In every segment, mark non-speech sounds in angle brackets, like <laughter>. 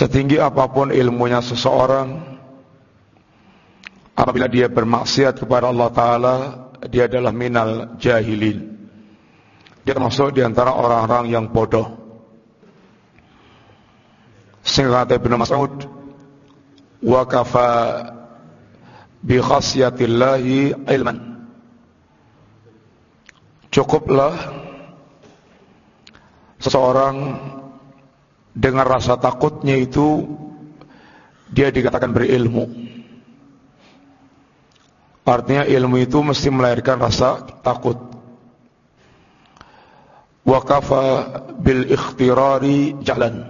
Setinggi apa pun ilmunya seseorang Apabila dia bermaksiat kepada Allah Ta'ala Dia adalah minal jahilin. Dia termasuk di antara orang-orang yang bodoh. Sehingga kata Ibn Mas'ud Wa kafa bi khasyatillahi ilman. Cukuplah Seseorang Dengan rasa takutnya itu Dia dikatakan berilmu Artinya ilmu itu mesti melahirkan rasa takut. Wakafa bil ikhtirari jalan.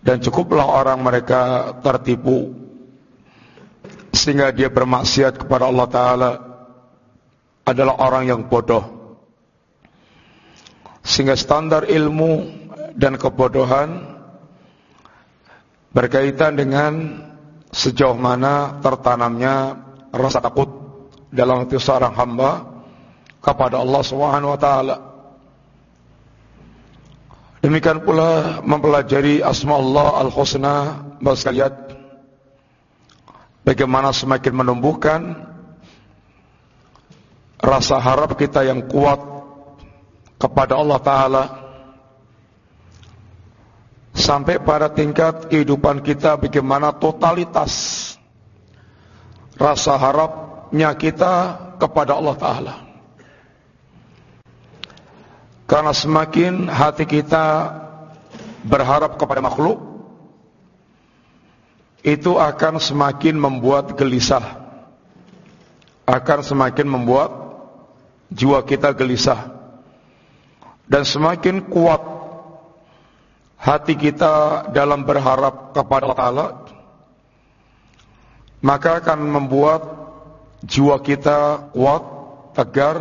Dan cukuplah orang mereka tertipu sehingga dia bermaksiat kepada Allah Taala adalah orang yang bodoh. Sehingga standar ilmu dan kebodohan berkaitan dengan sejauh mana tertanamnya rasa takut dalam hati seorang hamba kepada Allah Subhanahu wa taala. Demikian pula mempelajari asma Allah al-husna sekalian bagaimana semakin menumbuhkan rasa harap kita yang kuat kepada Allah taala sampai pada tingkat kehidupan kita bagaimana totalitas rasa harapnya kita kepada Allah Ta'ala. Karena semakin hati kita berharap kepada makhluk, itu akan semakin membuat gelisah. Akan semakin membuat jiwa kita gelisah. Dan semakin kuat hati kita dalam berharap kepada Allah maka akan membuat jiwa kita kuat, tegar,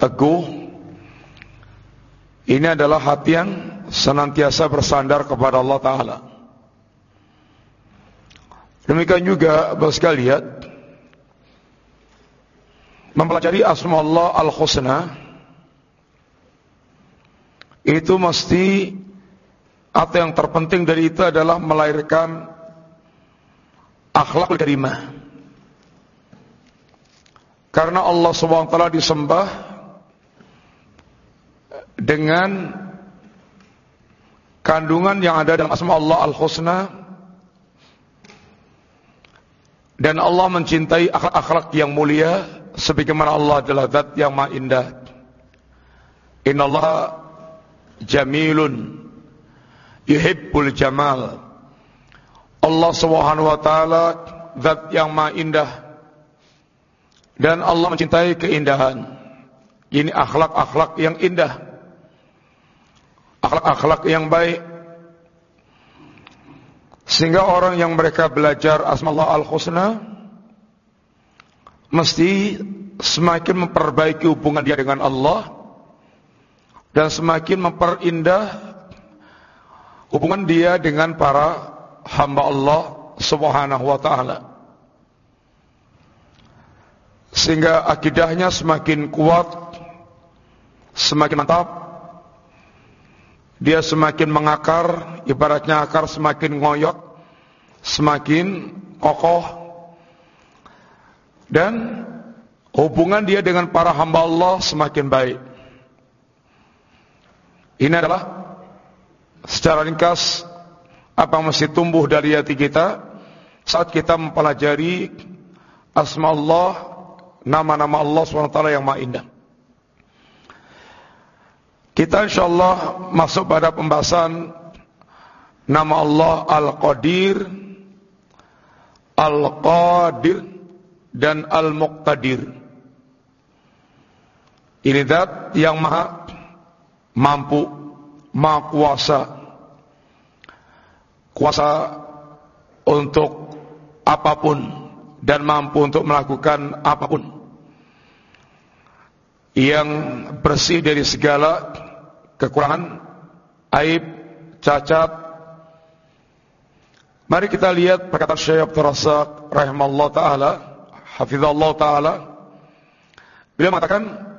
teguh. Ini adalah hati yang senantiasa bersandar kepada Allah Ta'ala. Demikian juga, Bapak sekalian, mempelajari asma Allah Al-Husna, itu mesti, atau yang terpenting dari itu adalah melahirkan akhlak karimah. Karena Allah SWT disembah dengan kandungan yang ada dalam asma Allah Al-Husna dan Allah mencintai akhlak-akhlak yang mulia sebagaimana Allah adalah zat yang maha indah. Innallaha jamilun yuhibbul jamal. Allah Subhanahu wa taala zat yang maha indah dan Allah mencintai keindahan. Ini akhlak-akhlak yang indah. Akhlak-akhlak yang baik. Sehingga orang yang mereka belajar asma Allah al-husna mesti semakin memperbaiki hubungan dia dengan Allah dan semakin memperindah hubungan dia dengan para hamba Allah Subhanahu wa taala. Sehingga akidahnya semakin kuat, semakin mantap. Dia semakin mengakar, ibaratnya akar semakin ngoyok, semakin kokoh. Dan hubungan dia dengan para hamba Allah semakin baik. Ini adalah secara ringkas apa yang mesti tumbuh dari hati kita saat kita mempelajari asma Allah, nama-nama Allah SWT yang maha indah. Kita insyaAllah masuk pada pembahasan nama Allah Al-Qadir, Al-Qadir, dan Al-Muqtadir. Ini dat yang maha mampu, maha kuasa, kuasa untuk apa pun dan mampu untuk melakukan apa pun yang bersih dari segala kekurangan, aib, cacat. Mari kita lihat perkataan Syekh Abdul Razak rahimahullah taala, hafizallahu taala. Beliau mengatakan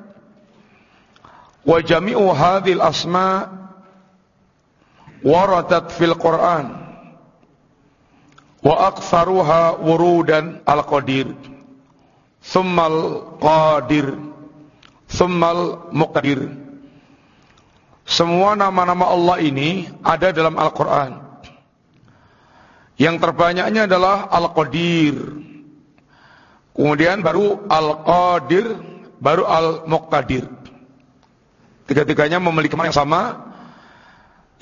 wa jami'u hadhil asma waradat fil Quran. Wa aktsaruha wurudan al-qadir. Thummal qadir. Thummal muqtadir semua nama-nama Allah ini ada dalam Al-Quran. Yang terbanyaknya adalah Al-Qadir. Kemudian baru Al-Qadir baru Al-Muqtadir tiga-tiganya memiliki nama yang sama.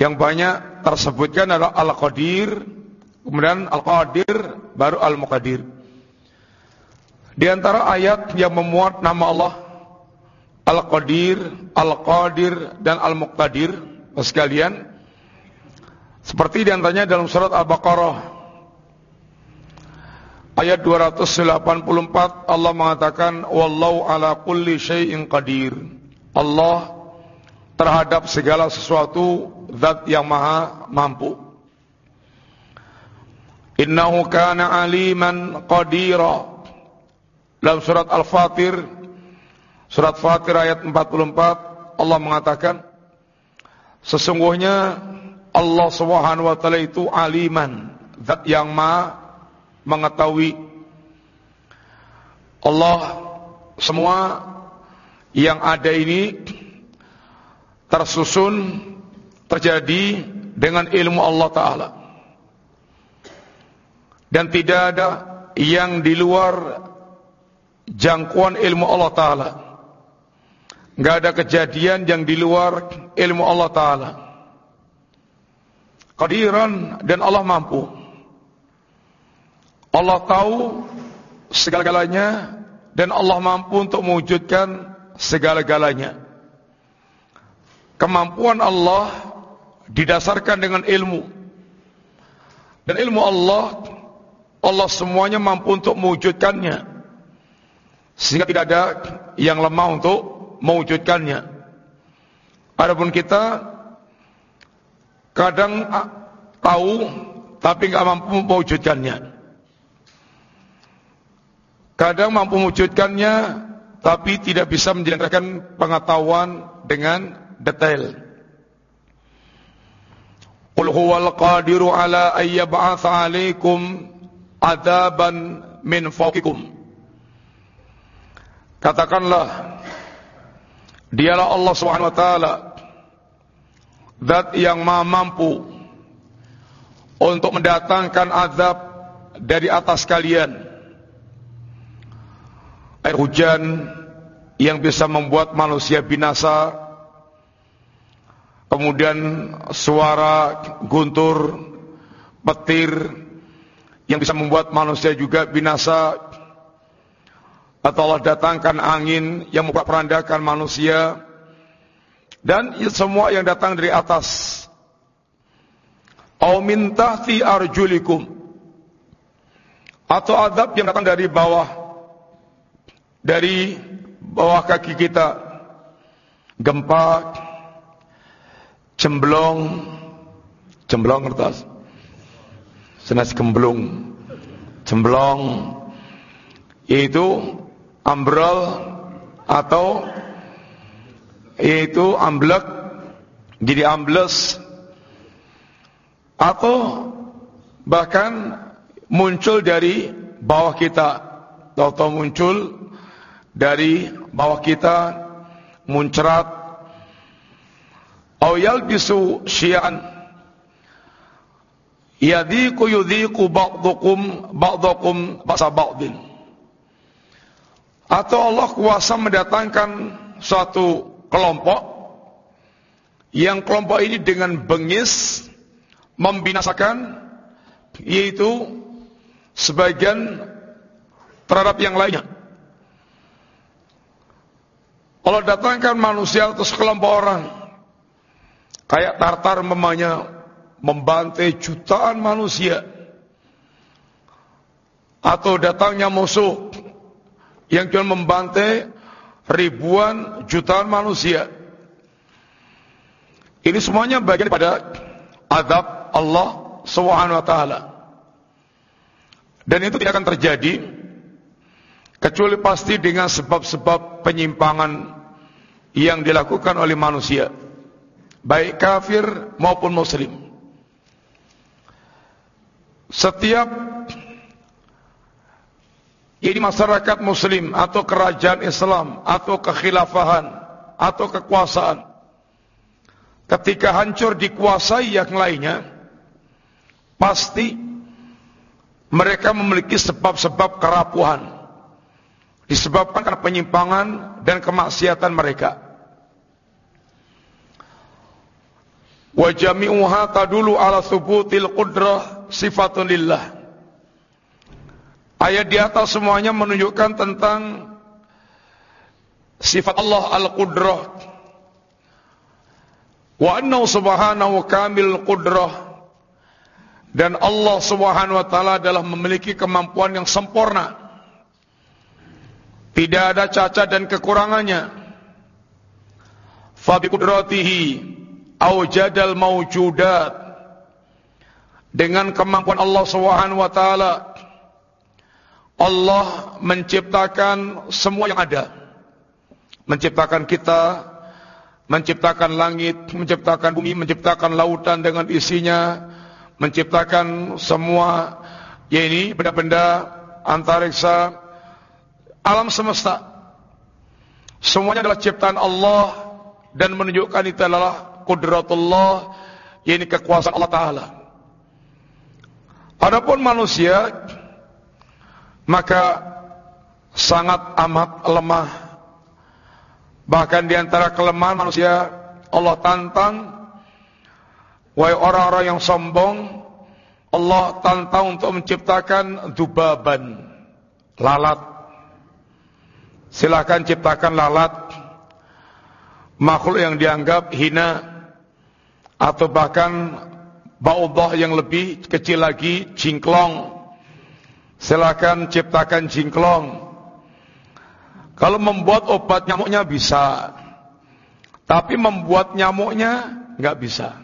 Yang banyak tersebutkan adalah Al-Qadir kemudian Al-Qadir baru Al-Muqtadir di antara ayat yang memuat nama Allah Al-Qadir, Al-Qadir dan Al-Muqtadir sekalian seperti di antaranya dalam surat Al-Baqarah ayat 284 Allah mengatakan wallahu ala kulli syai'in qadir. Allah terhadap segala sesuatu zat yang maha mampu Innahu kana aliman qadira dalam surat Al-Fatir Surat Fatir ayat 44 Allah mengatakan Sesungguhnya Allah Subhanahu wa taala itu aliman, zat yang Maha mengetahui. Allah semua yang ada ini tersusun terjadi dengan ilmu Allah taala. Dan tidak ada yang di luar jangkauan ilmu Allah taala. Enggak ada kejadian yang di luar ilmu Allah Ta'ala. Qadiran dan Allah mampu. Allah tahu segala-galanya dan Allah mampu untuk mewujudkan segala-galanya. Kemampuan Allah didasarkan dengan ilmu. Dan ilmu Allah, Allah semuanya mampu untuk mewujudkannya. Sehingga tidak ada yang lemah untuk mewujudkannya. Adapun kita kadang tahu tapi nggak mampu mewujudkannya. Kadang mampu mewujudkannya tapi tidak bisa menjelaskan pengetahuan dengan detail. Qul huwal qadiru ala ayyab'atha 'alaikum adaban min fawqikum. Katakanlah Dialah Allah Subhanahu wa taala zat yang Maha mampu untuk mendatangkan azab dari atas kalian. Air hujan yang bisa membuat manusia binasa. Kemudian suara guntur, petir yang bisa membuat manusia juga binasa. Atau Allah datangkan angin yang memperandakan manusia. Dan semua yang datang dari atas. Au arjulikum. Atau adab yang datang dari bawah. Dari bawah kaki kita. Gempa cemblong. Cemblong kertas. Senas kemblung cemblong. Yaitu ambrol atau yaitu amblek. Jadi ambles. Atau bahkan muncul dari bawah kita. Atau muncul dari bawah kita. Muncrat atau yalbisu syi'an yadhiqu yudhiqu ba'dukum ba'dakum ba'sa ba'din atau Allah kuasa mendatangkan suatu kelompok yang kelompok ini dengan bengis membinasakan yaitu sebagian terhadap yang lainnya. Allah datangkan manusia atau sekelompok orang kayak Tartar memangnya membantai jutaan manusia atau datangnya musuh yang cuma membantai ribuan jutaan manusia. Ini semuanya bagian pada azab Allah Subhanahu wa taala. Dan itu tidak akan terjadi kecuali pasti dengan sebab-sebab penyimpangan yang dilakukan oleh manusia, baik kafir maupun muslim. setiap ini masyarakat muslim atau kerajaan Islam atau kekhilafahan atau kekuasaan ketika hancur dikuasai yang lainnya pasti mereka memiliki sebab-sebab kerapuhan disebabkan karena penyimpangan dan kemaksiatan mereka wa jami'uha tadulu ala thubutil qudrah sifatun lillah Ayat di atas semuanya menunjukkan tentang sifat Allah Al-Qudrah. Wa annahu subhanahu kamil qudrah. Dan Allah subhanahu wa ta'ala adalah memiliki kemampuan yang sempurna. Tidak ada cacat dan kekurangannya. Fabi qudratihi awjadal mawjudat. Dengan kemampuan Allah subhanahu wa ta'ala Allah menciptakan semua yang ada. Menciptakan kita, menciptakan langit, menciptakan bumi, menciptakan lautan dengan isinya, menciptakan semua ya ini benda-benda antariksa alam semesta. Semuanya adalah ciptaan Allah dan menunjukkan itu adalah kudratullah, ini kekuasaan Allah Taala. Adapun manusia maka sangat amat lemah. Bahkan di antara kelemahan manusia Allah tantang wahai orang-orang yang sombong Allah tantang untuk menciptakan dubaban lalat. Silakan ciptakan lalat makhluk yang dianggap hina atau bahkan baudah yang lebih kecil lagi jingklong Silakan ciptakan jingklong. Kalau membuat obat nyamuknya bisa. Tapi membuat nyamuknya nggak bisa.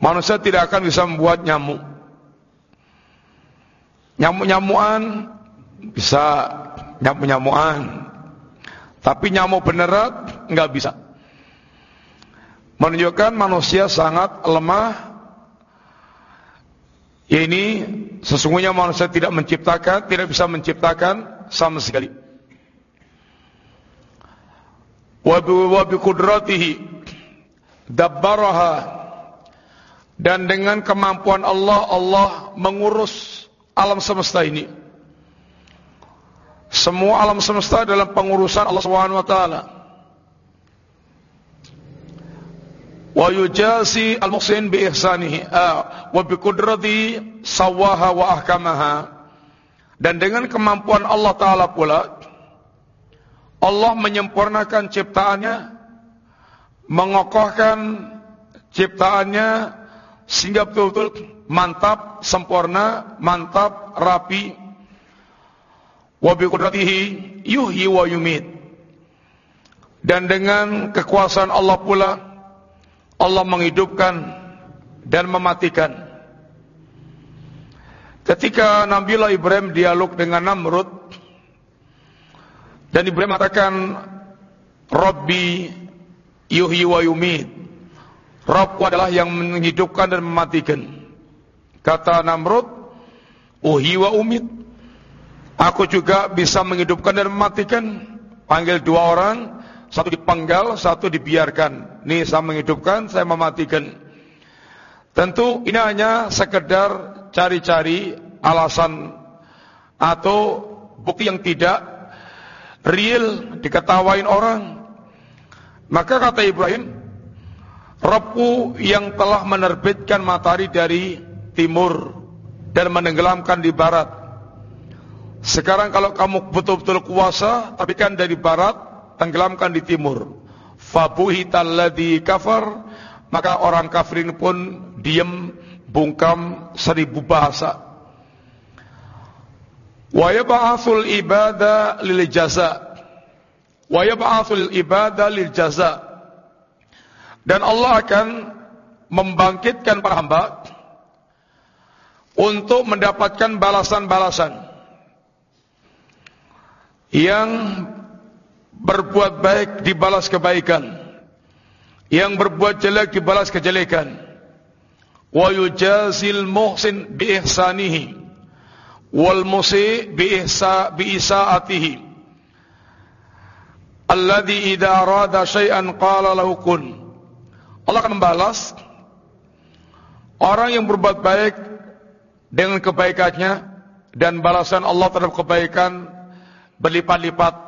Manusia tidak akan bisa membuat nyamuk. Nyamuk-nyamuan bisa nyamuk-nyamuan. Tapi nyamuk beneran nggak bisa. Menunjukkan manusia sangat lemah ini sesungguhnya manusia tidak menciptakan, tidak bisa menciptakan sama sekali. Wa bi qudratihi dabbaraha dan dengan kemampuan Allah Allah mengurus alam semesta ini. Semua alam semesta dalam pengurusan Allah Subhanahu wa taala. Wa al-muhsin bi ihsanihi qudrati sawaha wa dan dengan kemampuan Allah taala pula Allah menyempurnakan ciptaannya mengokohkan ciptaannya sehingga betul-betul mantap sempurna mantap rapi. Wa yuhyi wa yumit. Dan dengan kekuasaan Allah pula Allah menghidupkan dan mematikan. Ketika Nabiullah Ibrahim dialog dengan Namrud dan Ibrahim mengatakan Rabbi yuhyi wa yumit. Rabbku adalah yang menghidupkan dan mematikan. Kata Namrud, uhyi wa umit. Aku juga bisa menghidupkan dan mematikan. Panggil dua orang, satu dipenggal, satu dibiarkan. Ini saya menghidupkan, saya mematikan. Tentu ini hanya sekedar cari-cari alasan atau bukti yang tidak real diketawain orang. Maka kata Ibrahim, Rabku yang telah menerbitkan matahari dari timur dan menenggelamkan di barat. Sekarang kalau kamu betul-betul kuasa, tapi kan dari barat, tenggelamkan di timur. Fabuhitalladzi kafar, maka orang kafir ini pun diam bungkam seribu bahasa. Wa yab'atsul ibada lil jaza. Wa yab'atsul ibada lil jaza. Dan Allah akan membangkitkan para hamba untuk mendapatkan balasan-balasan yang berbuat baik dibalas kebaikan. Yang berbuat jelek dibalas kejelekan. Wa yujazil muhsin bi ihsanihi. Wal musi bi ihsa bi isaatihi. Alladhi idza arada syai'an qala lahu kun. Allah akan membalas orang yang berbuat baik dengan kebaikannya dan balasan Allah terhadap kebaikan berlipat-lipat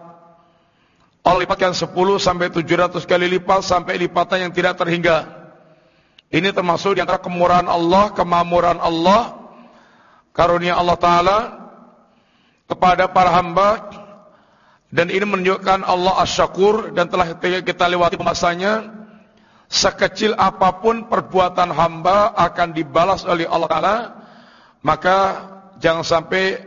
Allah lipatkan 10 sampai 700 kali lipat sampai lipatan yang tidak terhingga. Ini termasuk di antara kemurahan Allah, kemamuran Allah, karunia Allah Ta'ala kepada para hamba. Dan ini menunjukkan Allah asyakur dan telah kita lewati pembahasannya. Sekecil apa pun perbuatan hamba akan dibalas oleh Allah Ta'ala maka jangan sampai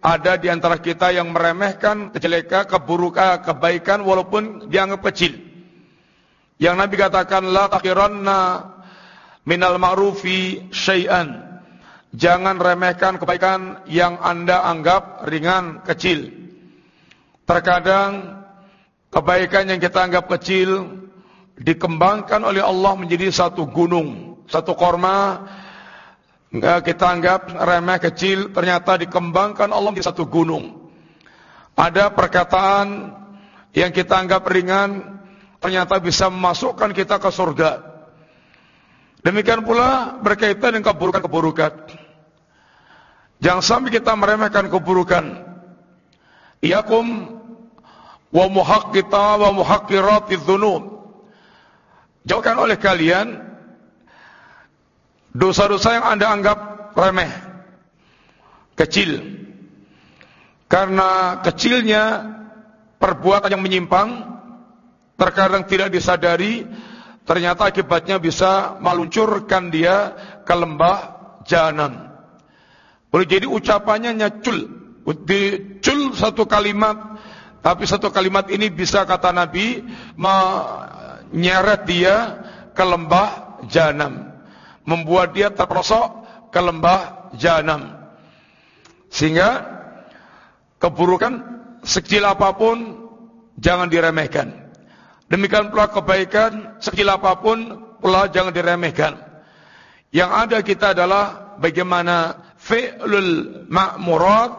ada di antara kita yang meremehkan kejelekan, keburukan, kebaikan walaupun dianggap kecil yang Nabi katakan la takiranna minal ma'rufi syai'an. Jangan remehkan kebaikan yang Anda anggap ringan, kecil. Terkadang kebaikan yang kita anggap kecil dikembangkan oleh Allah menjadi satu gunung, satu korma kita anggap remeh kecil ternyata dikembangkan Allah menjadi satu gunung. Ada perkataan yang kita anggap ringan ternyata bisa memasukkan kita ke surga. Demikian pula berkaitan dengan keburukan-keburukan. Jangan sampai kita meremehkan keburukan. Iyakum wa muhaqqita wa muhaqqiratiz dzunub. Jauhkan oleh kalian dosa-dosa yang Anda anggap remeh, kecil. Karena kecilnya perbuatan yang menyimpang terkadang tidak disadari ternyata akibatnya bisa meluncurkan dia ke lembah jahanam. Boleh jadi ucapannya nyacul, dicul satu kalimat, tapi satu kalimat ini bisa kata Nabi menyeret dia ke lembah jahanam, membuat dia terperosok ke lembah jahanam. Sehingga keburukan sekecil apa pun jangan diremehkan. Demikian pula kebaikan sekecil apa pun pula jangan diremehkan. Yang ada kita adalah bagaimana fi'lul ma'murat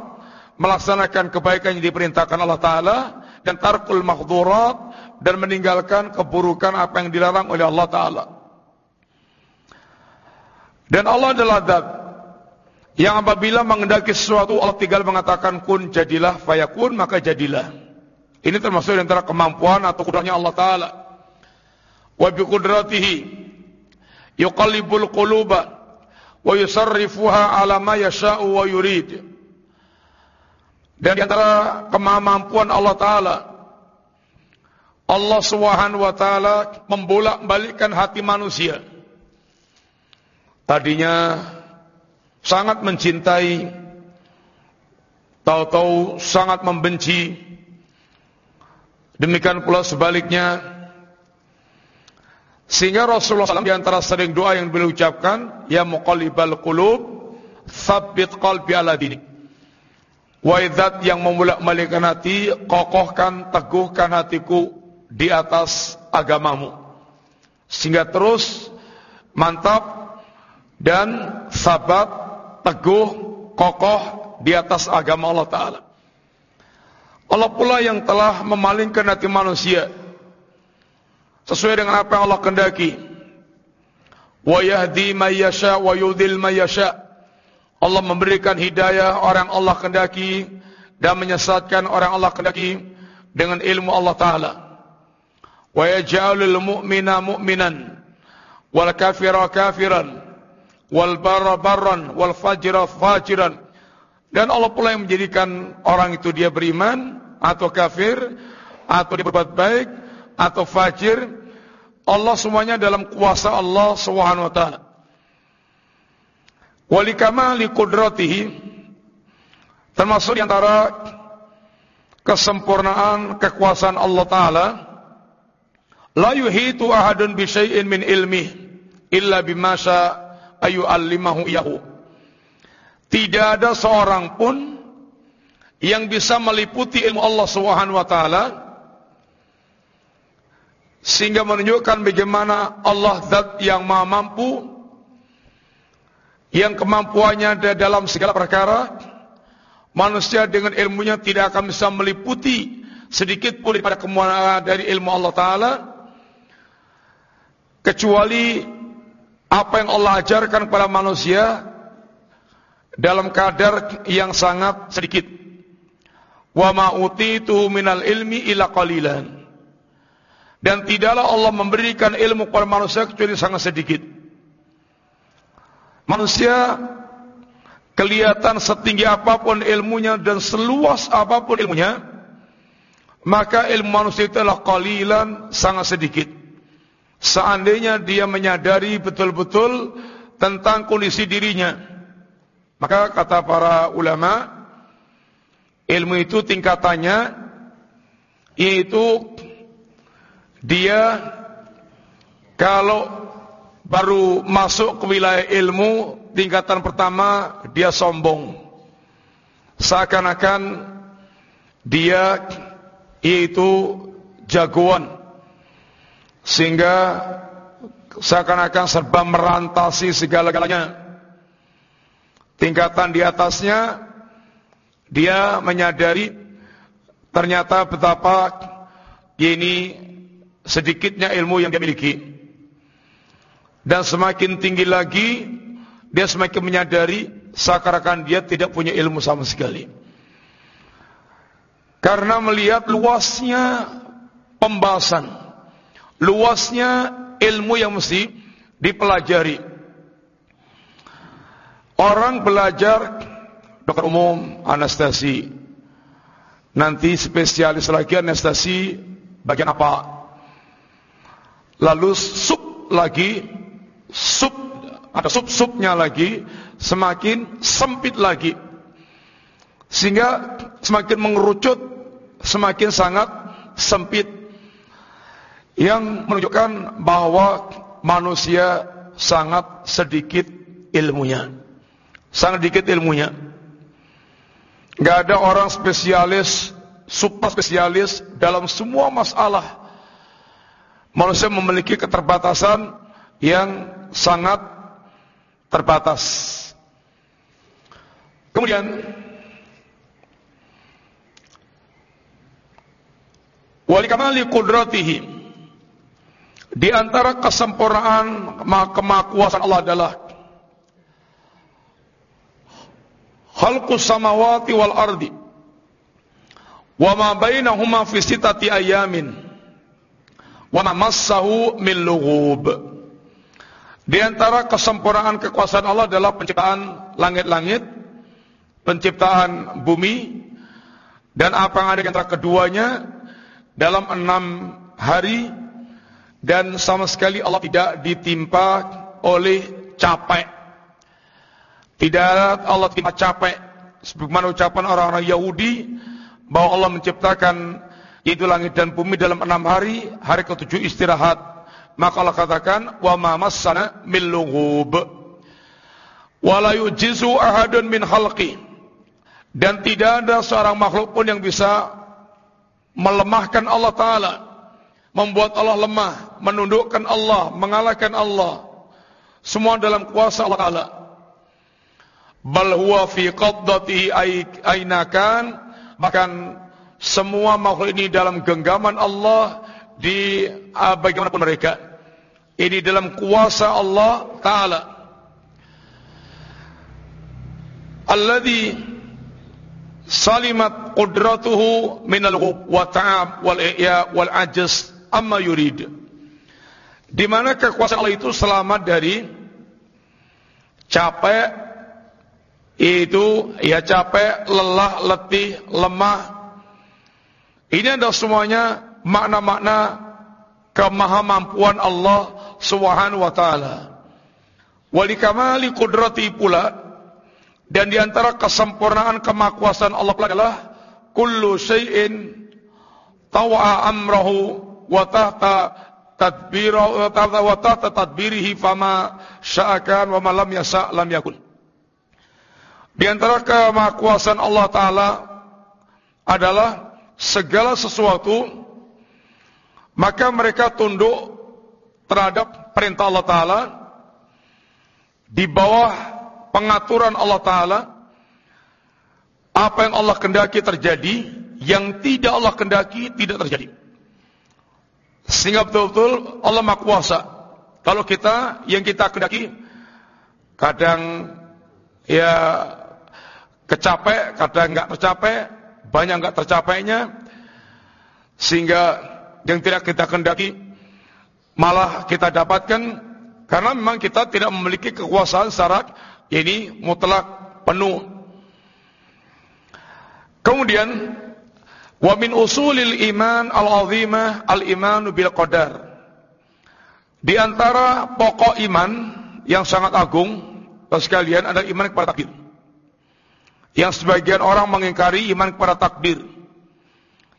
melaksanakan kebaikan yang diperintahkan Allah Taala dan tarkul mahdhurat dan meninggalkan keburukan apa yang dilarang oleh Allah Taala. Dan Allah adalah zat yang apabila mengendaki sesuatu Allah tinggal mengatakan kun jadilah fayakun maka jadilah. Ini termasuk antara kemampuan atau kudratnya Allah Ta'ala. Wa bi kudratihi yuqallibul quluba wa yusarrifuha ala ma yasha'u wa yurid. Dan di antara kemampuan Allah Ta'ala Allah Subhanahu wa taala membolak-balikkan hati manusia. Tadinya sangat mencintai tahu-tahu sangat membenci Demikian pula sebaliknya. Sehingga Rasulullah SAW di antara sering doa yang beliau ucapkan, Ya muqallibal qulub, thabbit qalbi ala dini. Waidat yang memulak malikan hati, kokohkan, teguhkan hatiku di atas agamamu. Sehingga terus mantap dan sabat, teguh, kokoh di atas agama Allah Ta'ala. Allah pula yang telah memalingkan hati manusia sesuai dengan apa yang Allah kehendaki. Wa yahdi may wa yudhil may yasha. Allah memberikan hidayah orang Allah kehendaki dan menyesatkan orang Allah kehendaki dengan ilmu Allah taala. Wa yaj'alul mu'mina mu'minan wal kafira kafiran wal barra barran wal fajra fajiran. Dan Allah pula yang menjadikan orang itu dia beriman atau kafir atau dia berbuat baik atau fajir Allah semuanya dalam kuasa Allah Subhanahu wa taala walikamali qudratihi termasuk di antara kesempurnaan kekuasaan Allah taala la yuhitu ahadun bi syai'in min ilmi illa bima sya ayu allimahu yahu tidak ada seorang pun yang bisa meliputi ilmu Allah Subhanahu wa taala sehingga menunjukkan bagaimana Allah zat yang Maha mampu yang kemampuannya ada dalam segala perkara, manusia dengan ilmunya tidak akan bisa meliputi sedikit pun daripada kemampuan dari ilmu Allah Taala, kecuali apa yang Allah ajarkan kepada manusia dalam kadar yang sangat sedikit. Wa ma utitu minal ilmi illa qalilan. Dan tidaklah Allah memberikan ilmu kepada manusia kecuali sangat sedikit. Manusia kelihatan setinggi apa pun ilmunya dan seluas apa pun ilmunya, maka ilmu manusia itu adalah qalilan, sangat sedikit. Seandainya dia menyadari betul-betul tentang kondisi dirinya. Maka kata para ulama, ilmu itu tingkatannya yaitu dia kalau baru masuk ke wilayah ilmu tingkatan pertama dia sombong seakan-akan dia itu jagoan sehingga seakan-akan serba merantasi segala-galanya tingkatan di atasnya dia menyadari ternyata betapa ini sedikitnya ilmu yang dia miliki dan semakin tinggi lagi dia semakin menyadari seakan-akan dia tidak punya ilmu sama sekali. Karena melihat luasnya pembahasan, luasnya ilmu yang mesti dipelajari. Orang belajar dokter umum, anestesi, nanti spesialis lagi anestesi bagian apa? Lalu sub lagi sub ada sub-subnya lagi semakin sempit lagi sehingga semakin mengerucut semakin sangat sempit yang menunjukkan bahwa manusia sangat sedikit ilmunya. Sangat sedikit ilmunya. Gak ada orang spesialis super spesialis dalam semua masalah. Manusia memiliki keterbatasan yang sangat terbatas. Kemudian wali kamali kudratihi di antara kesempurnaan kemakuasaan Allah adalah khalqus samawati wal ardi wa ma bainahuma fi sitati ayamin wa ma massahu min lughub. Di antara kesempurnaan kekuasaan Allah adalah penciptaan langit-langit, penciptaan bumi, dan apa yang ada di antara keduanya dalam enam hari, dan sama sekali Allah tidak ditimpa oleh capek. Tidak Allah timpa capek. Sebagaimana ucapan orang-orang Yahudi bahwa Allah menciptakan itu langit dan bumi dalam enam hari, hari ketujuh istirahat. Maka Allah katakan wa ma massana min lughub. Wa ahadun min khalqi. Dan tidak ada seorang makhluk pun yang bisa melemahkan Allah taala, membuat Allah lemah, menundukkan Allah, mengalahkan Allah. Semua dalam kuasa Allah taala. Bal huwa fi ainakan bahkan semua makhluk ini dalam genggaman Allah di uh, bagaimanapun mereka. Ini dalam kuasa Allah Ta'ala. Alladhi salimat qudratuhu minal ghub wa ta'ab wal i'ya wal ajaz amma yurid. Di mana kekuasaan Allah itu selamat dari capek itu ya capek, lelah, letih, lemah. Ini adalah semuanya makna-makna kemahamampuan Allah Subhanahu wa taala. Walikamali kudrati pula dan di antara kesempurnaan kemakuasaan Allah adalah kullu syai'in tawa'a amrahu wa tahta tadbirahu wa tahta tadbirihi fama sya'akan wa ma lam yasa' lam yakun. Di antara kemakuasaan Allah taala adalah segala sesuatu maka mereka tunduk terhadap perintah Allah Ta'ala di bawah pengaturan Allah Ta'ala, apa yang Allah kendaki terjadi, yang tidak Allah kendaki tidak terjadi. Sehingga betul-betul Allah Maha Kuasa. Kalau kita yang kita kendaki kadang ya kecapek, kadang nggak tercapai, banyak nggak tercapainya, sehingga yang tidak kita kendaki malah kita dapatkan karena memang kita tidak memiliki kekuasaan secara ini mutlak penuh. Kemudian wa min usulil iman al-azimah al-iman bil qadar. Di antara pokok iman yang sangat agung sekalian adalah iman kepada takdir. Yang sebagian orang mengingkari iman kepada takdir.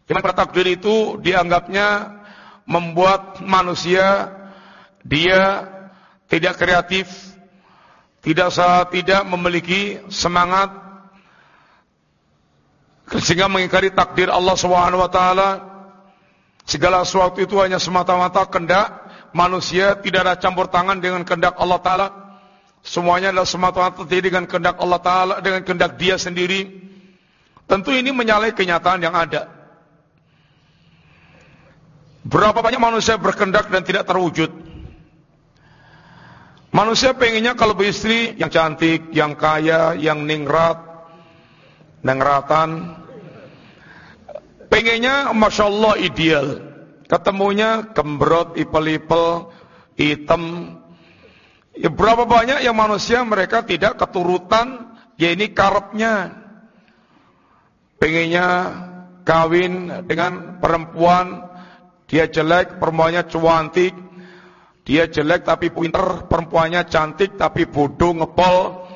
Iman kepada takdir itu dianggapnya membuat manusia dia tidak kreatif, tidak tidak memiliki semangat sehingga mengingkari takdir Allah Subhanahu wa taala. Segala sesuatu itu hanya semata-mata kehendak manusia tidak ada campur tangan dengan kehendak Allah taala. Semuanya adalah semata-mata terjadi dengan kehendak Allah taala dengan kehendak dia sendiri. Tentu ini menyalahi kenyataan yang ada. Berapa banyak manusia berkendak dan tidak terwujud? Manusia pengennya kalau beristri yang cantik, yang kaya, yang ningrat, nengratan. Pengennya Masya Allah ideal. Ketemunya kembrot, ipel-ipel, hitam. Ya, berapa banyak yang manusia mereka tidak keturutan, ya ini karepnya. Pengennya kawin dengan perempuan, dia jelek, perempuannya cuantik, dia jelek tapi pinter, perempuannya cantik tapi bodoh ngepol.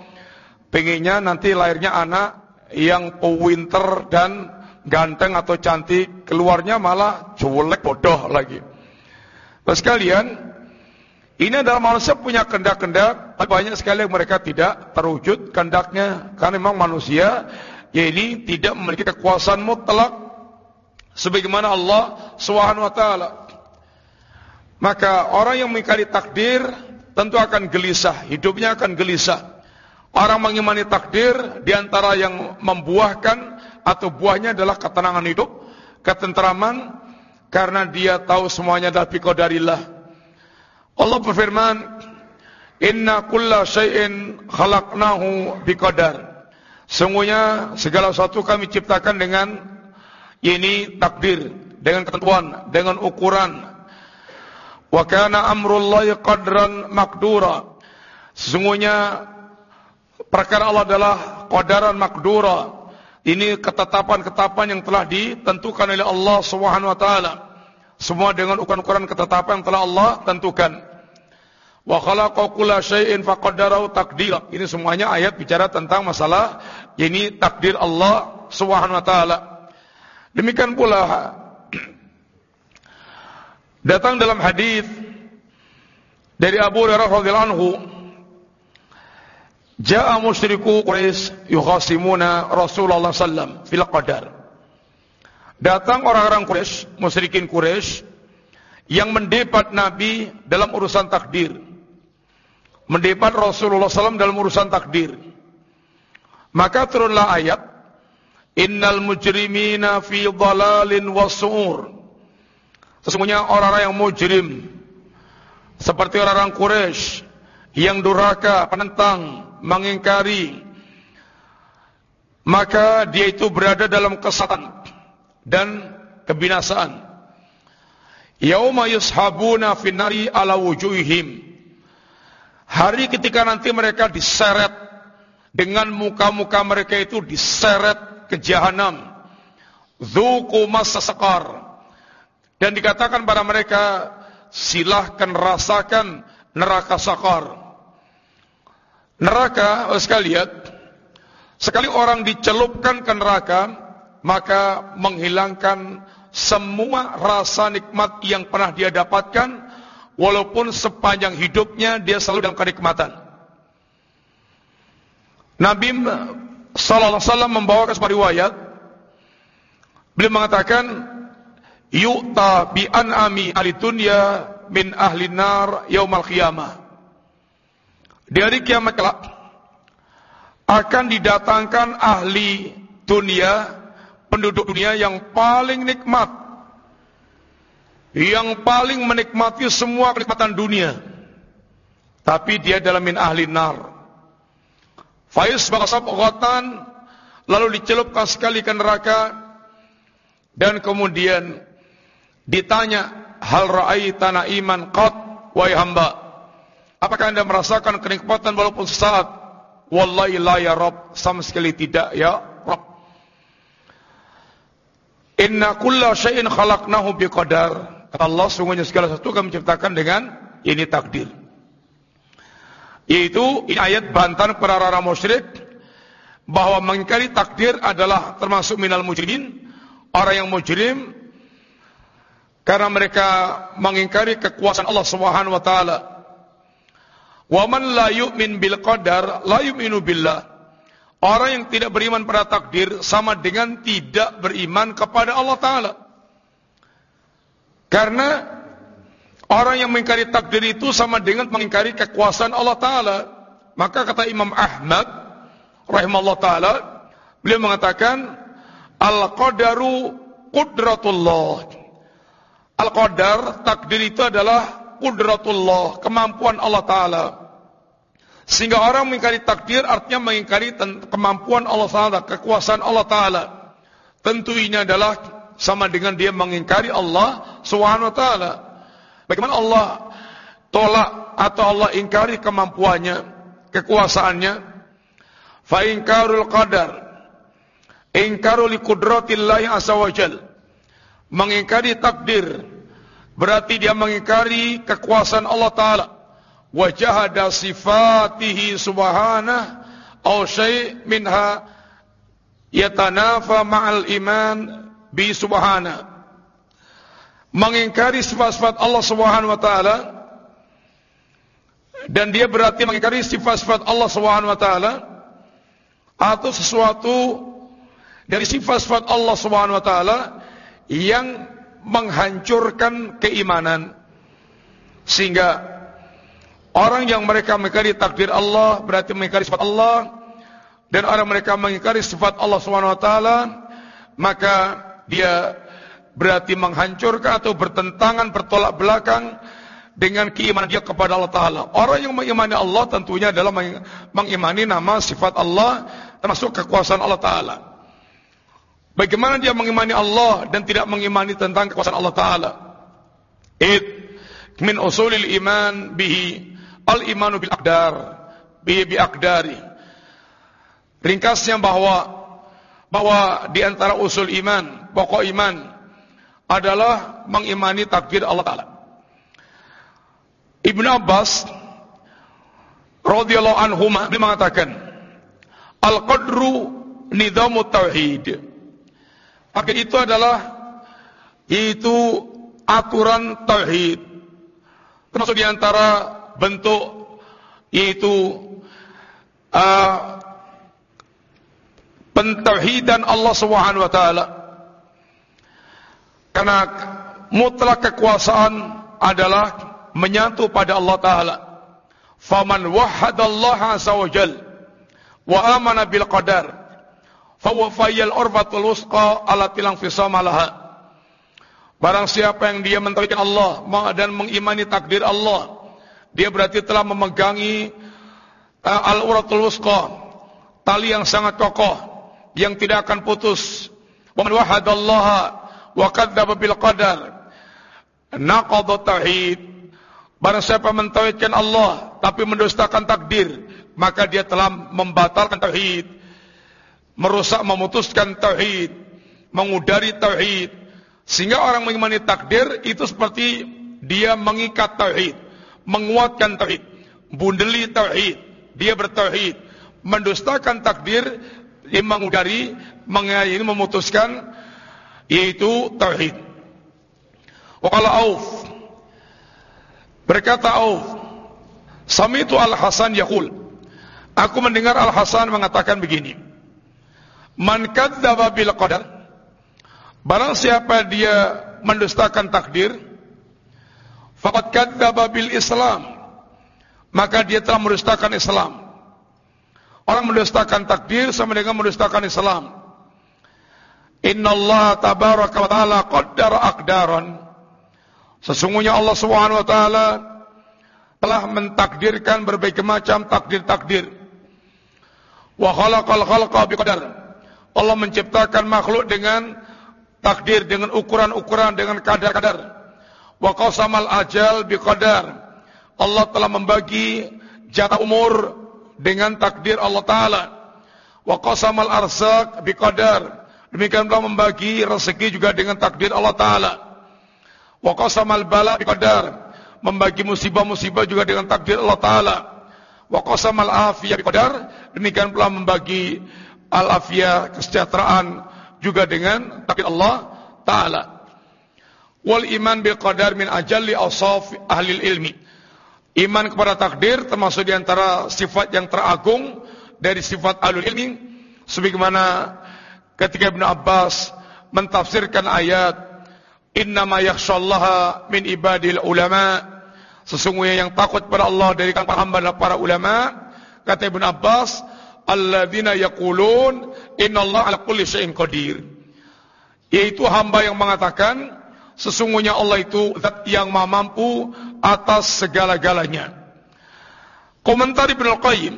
Pengennya nanti lahirnya anak yang pinter dan ganteng atau cantik, keluarnya malah jelek bodoh lagi. Terus kalian, ini adalah manusia punya kendak-kendak, banyak sekali yang mereka tidak terwujud kendaknya. Karena memang manusia, ya ini tidak memiliki kekuasaan mutlak. Sebagaimana Allah Subhanahu wa taala maka orang yang mengingkari takdir tentu akan gelisah, hidupnya akan gelisah. Orang mengimani takdir di antara yang membuahkan atau buahnya adalah ketenangan hidup, ketenteraman, karena dia tahu semuanya adalah biqadarillah. Allah berfirman, Inna kulla syai'in khalaqnahu biqadar. Sungguhnya segala sesuatu kami ciptakan dengan ini takdir, dengan ketentuan, dengan ukuran, Wa kana amrullahi qadran makdura. Sesungguhnya perkara Allah adalah qadaran makdura. Ini ketetapan-ketetapan yang telah ditentukan oleh Allah Subhanahu wa taala. Semua dengan ukuran-ukuran ketetapan yang telah Allah tentukan. Wa khalaqa kulla syai'in faqaddarahu taqdira. Ini semuanya ayat bicara tentang masalah ini takdir Allah Subhanahu wa taala. Demikian pula <clears throat> Datang dalam hadis dari Abu Hurairah radhiyallahu anhu, "Ja'a musyriku Quraisy yukhasimuna Rasulullah sallam fil qadar." Datang orang-orang Quraisy, musyrikin Quraisy yang mendebat Nabi dalam urusan takdir. Mendebat Rasulullah SAW dalam urusan takdir. Maka turunlah ayat, Innal mujrimina fi dhalalin wasu'ur. Sesungguhnya orang-orang yang mujrim seperti orang-orang Quraisy yang durhaka, penentang, mengingkari maka dia itu berada dalam kesatan dan kebinasaan. Yauma yushabuna finari ala. Hari ketika nanti mereka diseret dengan muka-muka mereka itu diseret ke jahanam. Dzuqu masa sakar dan dikatakan pada mereka, silahkan rasakan neraka sakar. Neraka, oh sekalian, sekali orang dicelupkan ke neraka, maka menghilangkan semua rasa nikmat yang pernah dia dapatkan, walaupun sepanjang hidupnya dia selalu dalam kenikmatan. Nabi Sallallahu Alaihi Wasallam membawa sebuah riwayat, beliau mengatakan, yu'ta bi an'ami ahli dunya min ahli nar yaumal qiyamah. Di hari kiamat kelak akan didatangkan ahli dunia, penduduk dunia yang paling nikmat, yang paling menikmati semua kenikmatan dunia, tapi dia dalam min ahli nar. Faiz bakasabghatan lalu dicelupkan sekali ke neraka dan kemudian ditanya hal ra'aita iman qat wahai hamba apakah anda merasakan kenikmatan walaupun sesaat wallahi la ya rab sama sekali tidak ya rab inna kulla syai'in khalaqnahu biqadar. Allah sungguhnya segala sesuatu kami ciptakan dengan ini takdir. Yaitu ini ayat bantahan para orang musyrik bahwa mengingkari takdir adalah termasuk minal mujrimin orang yang mujrim karena mereka mengingkari kekuasaan Allah Subhanahu wa taala. Wa man la yu'min bil qadar la yu'minu billah. Orang yang tidak beriman pada takdir sama dengan tidak beriman kepada Allah taala. Karena orang yang mengingkari takdir itu sama dengan mengingkari kekuasaan Allah taala. Maka kata Imam Ahmad rahimahullah taala, beliau mengatakan Al-qadaru qudratullah. Al-qadar, takdir itu adalah qudratullah, kemampuan Allah Ta'ala. Sehingga orang mengingkari takdir artinya mengingkari kemampuan Allah Ta'ala, kekuasaan Allah Ta'ala. Tentu ini adalah sama dengan dia mengingkari Allah Subhanahu wa taala. Bagaimana Allah tolak atau Allah ingkari kemampuannya, kekuasaannya? Fa inkarul qadar Ingkaru li. Mengingkari takdir berarti dia mengingkari kekuasaan Allah taala. Wa jahada sifatihi subhanah aw syai' minha yatanafa ma'al iman bi subhanah. Mengingkari sifat-sifat Allah Subhanahu wa taala dan dia berarti mengingkari sifat-sifat Allah Subhanahu wa taala atau sesuatu dari sifat-sifat Allah Subhanahu wa taala yang menghancurkan keimanan sehingga orang yang mereka mengingkari takdir Allah berarti mengingkari sifat Allah dan orang mereka mengingkari sifat Allah Subhanahu wa taala maka dia berarti menghancurkan atau bertentangan bertolak belakang dengan keimanan dia kepada Allah Ta'ala. Orang yang mengimani Allah tentunya adalah mengimani nama sifat Allah termasuk kekuasaan Allah Ta'ala. Bagaimana dia mengimani Allah dan tidak mengimani tentang kekuasaan Allah Ta'ala. It min usulil iman bihi al-imanu bil akdar bihi bi akdari. Ringkasnya bahwa bahwa di antara usul iman, pokok iman adalah mengimani takdir Allah Ta'ala. Ibn Abbas radhiyallahu anhu mengatakan al-qadru nidamu tauhid maka itu adalah itu aturan tauhid. Termasuk di antara bentuk yaitu uh, pentauhidan Allah Subhanahu wa taala. Karena mutlak kekuasaan adalah menyatu pada Allah taala. Faman wahhadallaha azza wa amana bil qadar fawafayal urfatul wusqa ala tilang fisamalaha Barang siapa yang dia mentauhidkan Allah dan mengimani takdir Allah, dia berarti telah memegangi uh, al-uratul wusqa, tali yang sangat kokoh yang tidak akan putus. Wa man wahadallaha wa kadzdzaba bil qadar naqadha tauhid. Barang siapa mentauhidkan Allah tapi mendustakan takdir, maka dia telah membatalkan tauhid merusak memutuskan tauhid, mengudari tauhid. Sehingga orang mengimani takdir itu seperti dia mengikat tauhid, menguatkan tauhid, bundeli tauhid, dia bertauhid, mendustakan takdir, dia mengudari, ini memutuskan yaitu tauhid. Waqala Auf berkata Auf, Samitu Al-Hasan yaqul, aku mendengar Al-Hasan mengatakan begini, Man kadzdzaba bil qadar Barang siapa dia mendustakan takdir faqad kadzdzaba bil Islam maka dia telah mendustakan Islam. Orang mendustakan takdir sama dengan mendustakan Islam. Inna Allah tabaraka wa ta'ala qaddara aqdaran. Sesungguhnya Allah subhanahu wa ta'ala telah mentakdirkan berbagai macam takdir-takdir. Wa khalaqal khalqa biqadar. Allah menciptakan makhluk dengan takdir, dengan ukuran-ukuran, dengan kadar-kadar. Wa qasamal ajal biqadar. Allah telah membagi jatah umur dengan takdir Allah Ta'ala. Wa qasamal arsak biqadar. Demikian pula membagi rezeki juga dengan takdir Allah Ta'ala. Wa qasamal bala biqadar. Membagi musibah-musibah juga dengan takdir Allah Ta'ala. Wa qasamal afiyah biqadar. Demikian pula membagi al-afiyah kesejahteraan juga dengan takdir Allah Ta'ala. Wal iman bil qadar min ajalli awsaf ahli ilmi. Iman kepada takdir termasuk di antara sifat yang teragung dari sifat ahli ilmi. Sebagaimana ketika Ibn Abbas mentafsirkan ayat Innama yakhshallaha min ibadil ulama Sesungguhnya yang takut pada Allah dari kalangan hamba para ulama Kata Ibn Abbas Alladzina yaqulun Innallaha ala kulli syai'in qadir yaitu hamba yang mengatakan sesungguhnya Allah itu zat yang maha mampu atas segala-galanya. Komentar Ibnu Al-Qayyim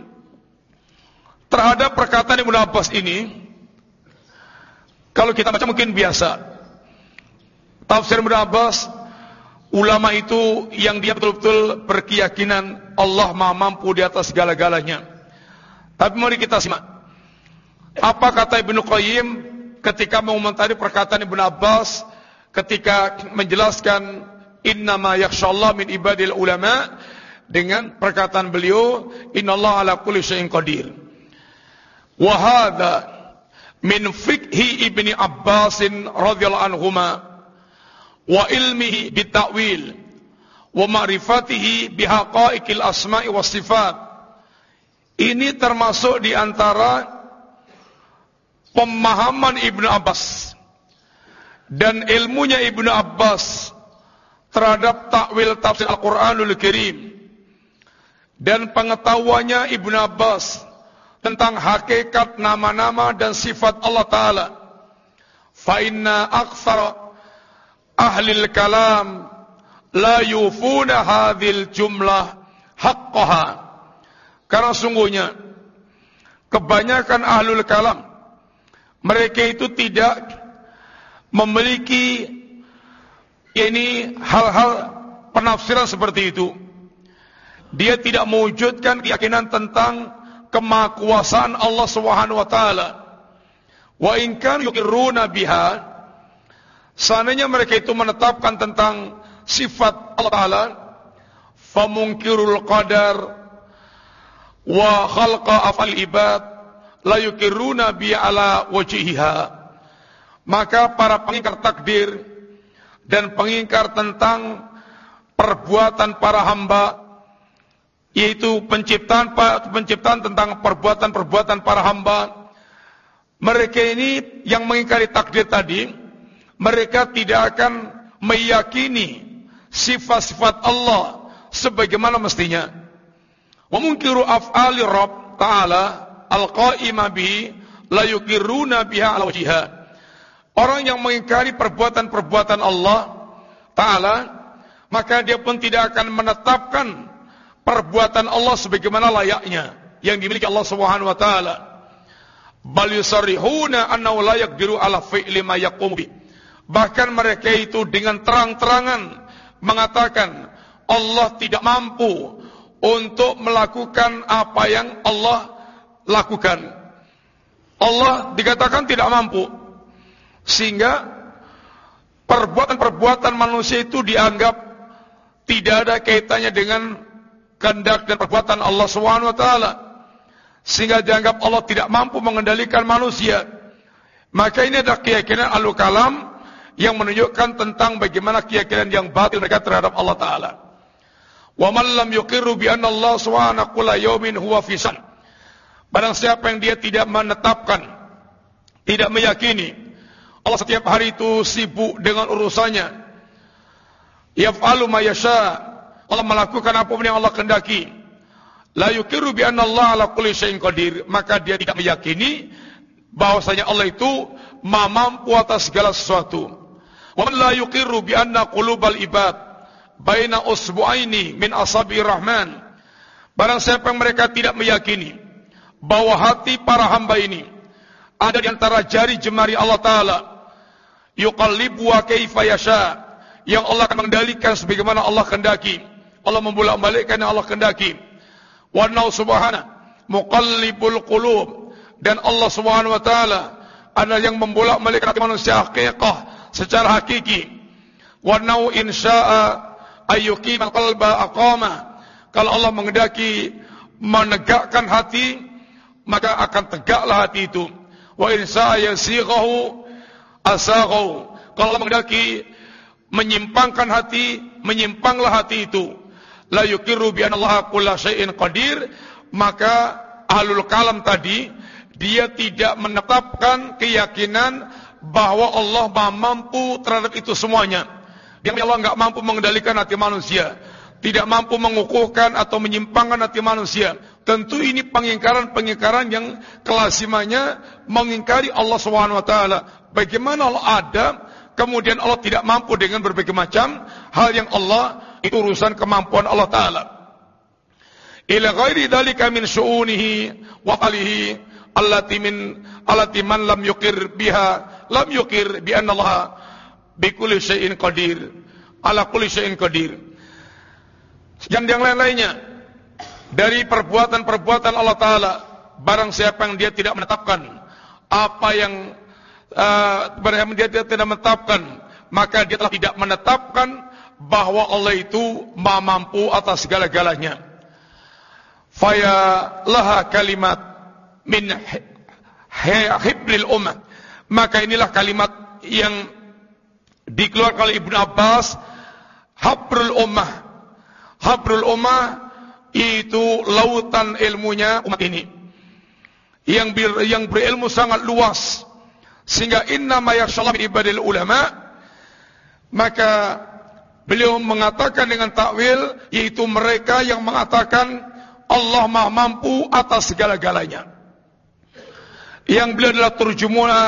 terhadap perkataan Ibnu Abbas ini kalau kita baca mungkin biasa. Tafsir Ibnu Abbas ulama itu yang dia betul-betul berkeyakinan Allah maha mampu di atas segala-galanya. Tapi mari kita simak. Apa kata Ibnu Qayyim ketika mengomentari perkataan Ibnu Abbas ketika menjelaskan innama yakhshallah min ibadil ulama dengan perkataan beliau innallaha ala kulli syai'in qadir. Wa hadha min fiqhi Ibni Abbas radhiyallahu anhuma wa ilmihi bitawil wa ma'rifatihi bihaqaiqil asma'i was sifat. Ini termasuk di antara pemahaman Ibnu Abbas. Dan ilmunya Ibnu Abbas terhadap takwil tafsir Al-Qur'anul Karim. Dan pengetahuannya Ibnu Abbas tentang hakikat nama-nama dan sifat Allah taala. Fa inna aktsara ahli kalam la yufuna hadhil jumlah haqqaha karena sungguhnya kebanyakan ahlul kalam mereka itu tidak memiliki ini hal-hal penafsiran seperti itu. Dia tidak mewujudkan keyakinan tentang kemahakuasaan Allah Subhanahu wa taala. Wa in kan biha seandainya mereka itu menetapkan tentang sifat Allah taala famunkirul qadar wa khalqa afal ibad la yukiruna bi ala wajhiha. Maka para pengingkar takdir dan pengingkar tentang perbuatan para hamba yaitu penciptaan penciptaan tentang perbuatan-perbuatan para hamba mereka ini yang mengingkari takdir tadi mereka tidak akan meyakini sifat-sifat Allah sebagaimana mestinya wa munkiru af'ali rabb ta'ala al-qa'ima bihi la yuqirruna biha ala. Orang yang mengingkari perbuatan-perbuatan Allah taala, maka dia pun tidak akan menetapkan perbuatan Allah sebagaimana layaknya yang dimiliki Allah Subhanahu wa taala. Bal yusarrihuna annahu la yaqdiru ala fi'li ma yaqum bi. Bahkan mereka itu dengan terang-terangan mengatakan Allah tidak mampu untuk melakukan apa yang Allah lakukan. Allah dikatakan tidak mampu. Sehingga perbuatan-perbuatan manusia itu dianggap tidak ada kaitannya dengan kehendak dan perbuatan Allah Subhanahu. Sehingga dianggap Allah tidak mampu mengendalikan manusia. Maka ini adalah keyakinan al-kalam yang menunjukkan tentang bagaimana keyakinan yang batil mereka terhadap Allah taala. Wa man lam yuqirru bi anna Allah subhanahu wa yawmin huwa fi Barang siapa yang dia tidak menetapkan, tidak meyakini Allah setiap hari itu sibuk dengan urusannya. Yaf'alu ma yasha. Allah melakukan apa pun yang Allah kehendaki. la yukiru bi anna Allah ala kulli syai'in qadir, maka dia tidak meyakini bahwasanya Allah itu mampu atas segala sesuatu. Wa man la yukiru bi anna qulubal ibad baina usbu'aini min asabi rahman. Barang siapa yang mereka tidak meyakini bahwa hati para hamba ini ada di antara jari jemari Allah taala yuqallibu wa kaifa yasha yang Allah akan mengendalikan sebagaimana Allah kehendaki. Allah membolak-balikkan yang Allah kehendaki. Wa subhanahu muqallibul qulub dan Allah Subhanahu wa taala adalah yang membolak-balikkan manusia hakikah secara hakiki. Wa nau insya'a ayyuqim qalba aqama. Kalau Allah mengendaki menegakkan hati, maka akan tegaklah hati itu. Wa insya'a yasighahu asaghahu. Kalau Allah mengendaki menyimpangkan hati, menyimpanglah hati itu. La yukiru bi Allah kulla syai'in qadir, maka ahlul kalam tadi dia tidak menetapkan keyakinan bahwa Allah mampu terhadap itu semuanya. Dia Allah nggak mampu mengendalikan hati manusia, tidak mampu mengukuhkan atau menyimpangkan hati manusia. Tentu ini pengingkaran-pengingkaran yang kelasimannya mengingkari Allah Subhanahu wa taala. Bagaimana Allah ada, kemudian Allah tidak mampu dengan berbagai macam hal yang Allah itu urusan kemampuan Allah taala. Ila ghairi dzalika min syu'unihi wa alihi allati min allati man lam yukir biha lam yukir bi anna bi kulli syai'in qadir ala kulli syai'in qadir dan yang lain-lainnya dari perbuatan-perbuatan Allah taala barang siapa yang dia tidak menetapkan apa yang uh, barang dia tidak menetapkan maka dia telah tidak menetapkan bahwa Allah itu maha mampu atas segala-galanya. Faya laha kalimat min hibril ummah. Maka inilah kalimat yang dikeluarkan oleh Ibnu Abbas habrul ummah. Habrul ummah itu lautan ilmunya umat ini. Yang ber, yang berilmu sangat luas sehingga inna ma yakhshallah ibadil ulama maka beliau mengatakan dengan takwil yaitu mereka yang mengatakan Allah Maha mampu atas segala-galanya yang beliau adalah terjemah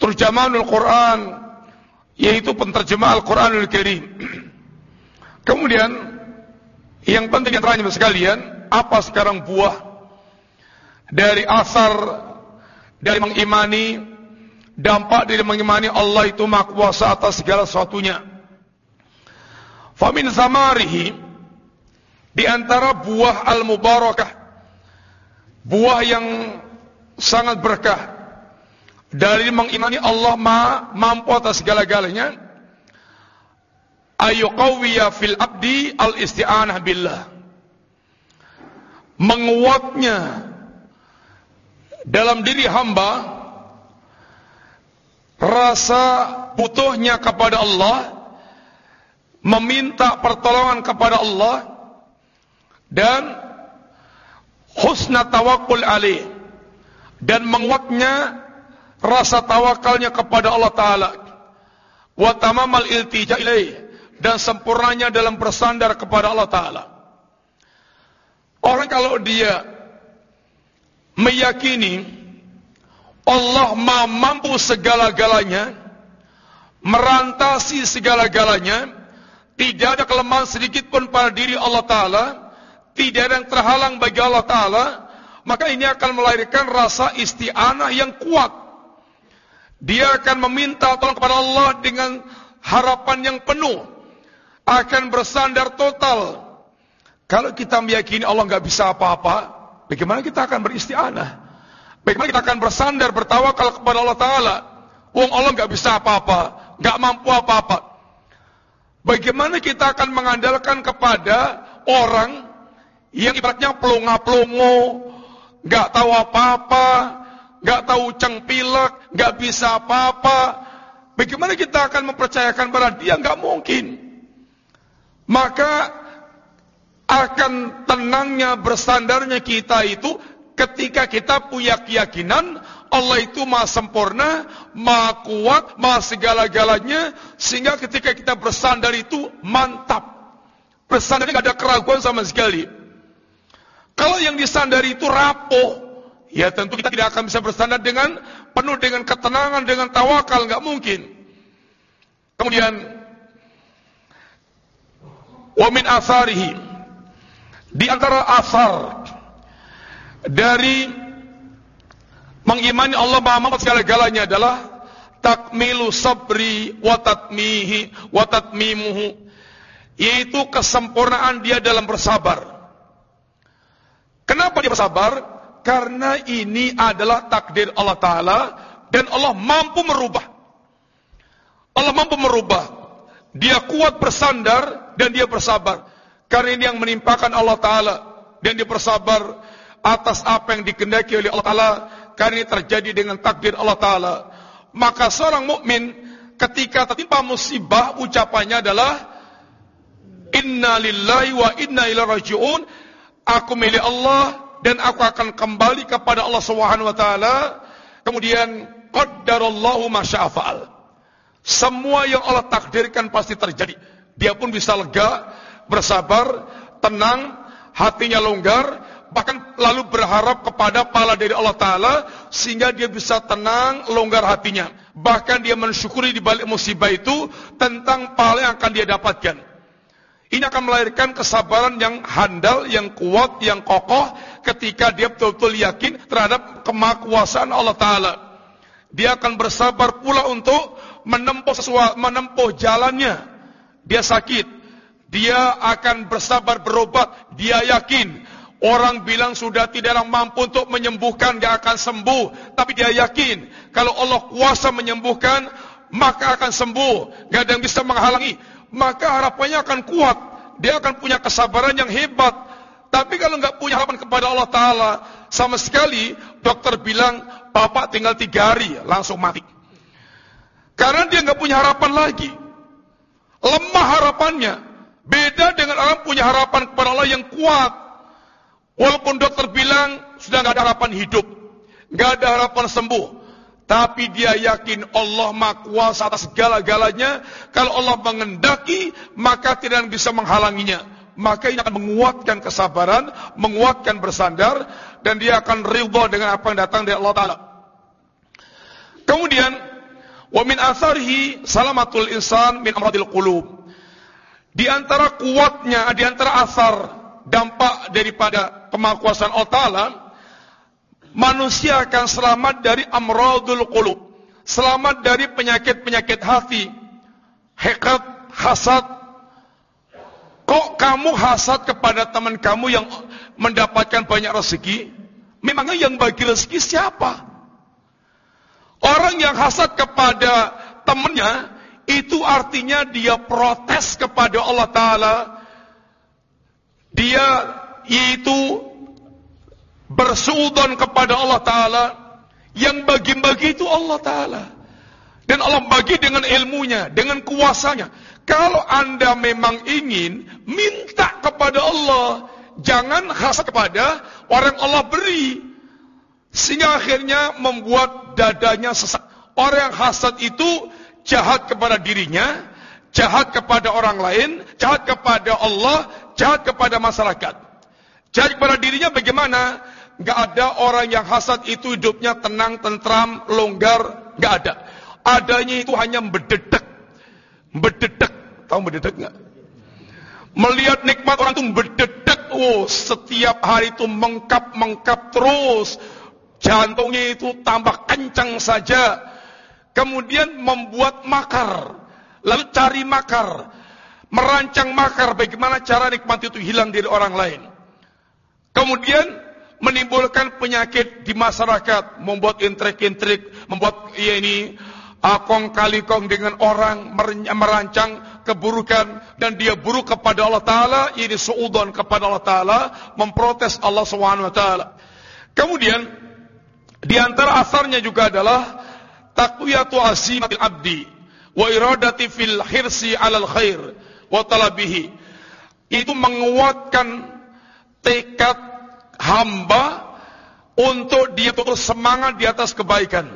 terjemahanul Quran yaitu penterjemah Al-Quranul Karim. Kemudian yang penting yang terakhir sekalian, apa sekarang buah dari asar dari mengimani dampak dari mengimani Allah itu maha kuasa atas segala sesuatunya. Famin samarihi di antara buah al-mubarakah buah yang sangat berkah dari mengimani Allah ma mampu atas segala-galanya. Ayu qawiya fil abdi al isti'anah billah. Menguatnya dalam diri hamba rasa butuhnya kepada Allah meminta pertolongan kepada Allah dan husna tawakkul alaih dan menguatnya rasa tawakalnya kepada Allah Ta'ala. Wa tamamal iltija dan sempurnanya dalam bersandar kepada Allah Ta'ala. Orang kalau dia meyakini Allah mampu segala-galanya merantasi segala-galanya tidak ada kelemahan sedikit pun pada diri Allah Ta'ala tidak ada yang terhalang bagi Allah Ta'ala maka ini akan melahirkan rasa isti'anah yang kuat. Dia akan meminta tolong kepada Allah dengan harapan yang penuh. Akan bersandar total. Kalau kita meyakini Allah nggak bisa apa-apa, bagaimana kita akan beristi'anah? Bagaimana kita akan bersandar, bertawakal kepada Allah Ta'ala? Wong Allah nggak bisa apa-apa, nggak mampu apa-apa. Bagaimana kita akan mengandalkan kepada orang yang ibaratnya pelongo-pelongo, nggak tahu apa-apa, nggak tahu cengpilek, nggak bisa apa-apa. Bagaimana kita akan mempercayakan pada dia? Nggak mungkin. Maka akan tenangnya bersandarnya kita itu ketika kita punya keyakinan Allah itu maha sempurna, maha kuat, maha segala-galanya sehingga ketika kita bersandar itu mantap. Bersandarnya nggak ada keraguan sama sekali. Kalau yang disandari itu rapuh, ya tentu kita tidak akan bisa bersandar dengan penuh dengan ketenangan, dengan tawakal, nggak mungkin. Kemudian, wamin asarihi, di antara asar dari mengimani Allah Maha segala-galanya adalah takmilu sabri wa tatmihi wa yaitu kesempurnaan dia dalam bersabar. Kenapa dia bersabar? Karena ini adalah takdir Allah Ta'ala dan Allah mampu merubah. Allah mampu merubah. Dia kuat bersandar dan dia bersabar. Karena ini yang menimpakan Allah Ta'ala. Dan dia bersabar atas apa yang dikendaki oleh Allah Ta'ala. Karena ini terjadi dengan takdir Allah Ta'ala. Maka seorang mukmin ketika tertimpa musibah ucapannya adalah Inna lillahi wa inna ilaihi raji'un. Aku milik Allah dan aku akan kembali kepada Allah Subhanahu wa taala. Kemudian qaddarallahu masya'afal. Semua yang Allah takdirkan pasti terjadi. Dia pun bisa lega, bersabar, tenang, hatinya longgar, bahkan lalu berharap kepada pahala dari Allah Ta'ala, sehingga dia bisa tenang, longgar hatinya. Bahkan dia mensyukuri di balik musibah itu, tentang pahala yang akan dia dapatkan. Ini akan melahirkan kesabaran yang handal, yang kuat, yang kokoh ketika dia betul-betul yakin terhadap kemakuasaan Allah Ta'ala. Dia akan bersabar pula untuk menempuh sesuatu, menempuh jalannya. Dia sakit. Dia akan bersabar berobat. Dia yakin. Orang bilang sudah tidak mampu untuk menyembuhkan, dia akan sembuh. Tapi dia yakin, kalau Allah kuasa menyembuhkan, maka akan sembuh. Gak ada yang bisa menghalangi maka harapannya akan kuat. Dia akan punya kesabaran yang hebat. Tapi kalau nggak punya harapan kepada Allah Taala, sama sekali dokter bilang bapak tinggal tiga hari langsung mati. Karena dia nggak punya harapan lagi. Lemah harapannya. Beda dengan orang punya harapan kepada Allah yang kuat. Walaupun dokter bilang sudah nggak ada harapan hidup, nggak ada harapan sembuh, tapi dia yakin Allah maha kuasa atas segala-galanya. Kalau Allah mengendaki, maka tidak bisa menghalanginya. Maka ini akan menguatkan kesabaran, menguatkan bersandar, dan dia akan ridha dengan apa yang datang dari Allah Ta'ala. Kemudian, wa min asarihi salamatul insan min amradil qulub. Di antara kuatnya, di antara asar dampak daripada kemakuasaan Allah Ta'ala, manusia akan selamat dari amradul qulub. Selamat dari penyakit-penyakit hati. Hekat, hasad. Kok kamu hasad kepada teman kamu yang mendapatkan banyak rezeki? Memangnya yang bagi rezeki siapa? Orang yang hasad kepada temannya, itu artinya dia protes kepada Allah Ta'ala. Dia itu bersudon kepada Allah Ta'ala yang bagi-bagi itu Allah Ta'ala dan Allah bagi dengan ilmunya dengan kuasanya kalau anda memang ingin minta kepada Allah jangan hasad kepada orang Allah beri sehingga akhirnya membuat dadanya sesak orang yang hasad itu jahat kepada dirinya jahat kepada orang lain jahat kepada Allah jahat kepada masyarakat jahat kepada dirinya bagaimana Gak ada orang yang hasad itu hidupnya tenang, tentram, longgar. Gak ada. Adanya itu hanya bededek. Bededek. Tahu bededek gak? Melihat nikmat orang itu bededek. Oh, setiap hari itu mengkap-mengkap terus. Jantungnya itu tambah kencang saja. Kemudian membuat makar. Lalu cari makar. Merancang makar bagaimana cara nikmat itu hilang dari orang lain. Kemudian menimbulkan penyakit di masyarakat, membuat intrik-intrik, membuat ya ini akong kali kong dengan orang merancang keburukan dan dia buruk kepada Allah Taala, ini suudon kepada Allah Taala, memprotes Allah Subhanahu Wa Taala. Kemudian di antara asarnya juga adalah taqwiyatu azimatil abdi wa iradati fil hirsi alal khair wa talabihi. Itu menguatkan tekad hamba untuk dia terus semangat di atas kebaikan.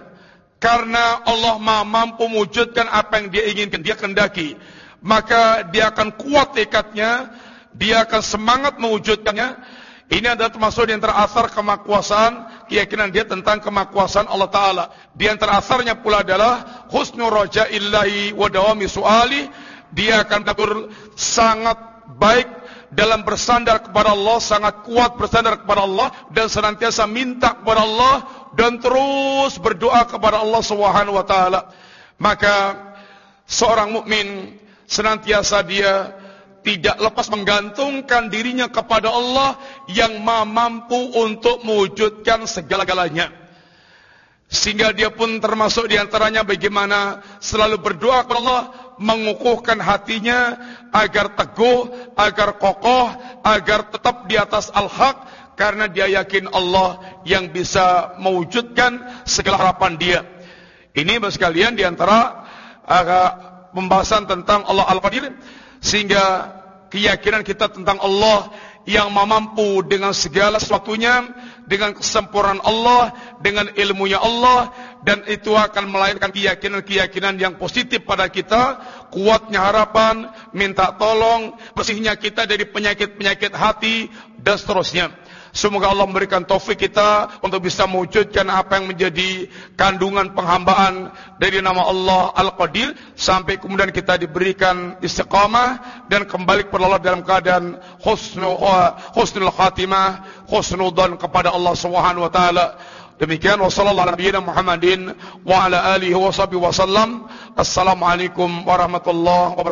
Karena Allah maha mampu mewujudkan apa yang dia inginkan, dia kendaki. Maka dia akan kuat tekadnya, dia akan semangat mewujudkannya. Ini adalah termasuk di antara asar kemakkuasaan, keyakinan dia tentang kemakkuasaan Allah Ta'ala. Di antara asarnya pula adalah husnul illahi wa su'ali. Dia akan betul sangat baik dalam bersandar kepada Allah, sangat kuat bersandar kepada Allah dan senantiasa minta kepada Allah dan terus berdoa kepada Allah Subhanahu wa taala. Maka seorang mukmin senantiasa dia tidak lepas menggantungkan dirinya kepada Allah yang mampu untuk mewujudkan segala-galanya. Sehingga dia pun termasuk di antaranya bagaimana selalu berdoa kepada Allah, mengukuhkan hatinya agar teguh, agar kokoh, agar tetap di atas al-haq, karena dia yakin Allah yang bisa mewujudkan segala harapan dia. Ini sekalian di antara uh, pembahasan tentang Allah Al-Qadir sehingga keyakinan kita tentang Allah yang mampu dengan segala sesuatunya, dengan kesempurnaan Allah, dengan ilmunya Allah, dan itu akan melahirkan keyakinan-keyakinan yang positif pada kita, kuatnya harapan, minta tolong, bersihnya kita dari penyakit-penyakit hati, dan seterusnya. Semoga Allah memberikan taufik kita untuk bisa mewujudkan apa yang menjadi kandungan penghambaan dari nama Allah Al-Qadir sampai kemudian kita diberikan istiqamah dan kembali kepada Allah dalam keadaan husnul, husnul khatimah, husnul dan kepada Allah Subhanahu wa taala. Demikian wasallallahu ala Muhammadin wa ala alihi wa sahbihi wasallam. Assalamualaikum warahmatullahi wabarakatuh.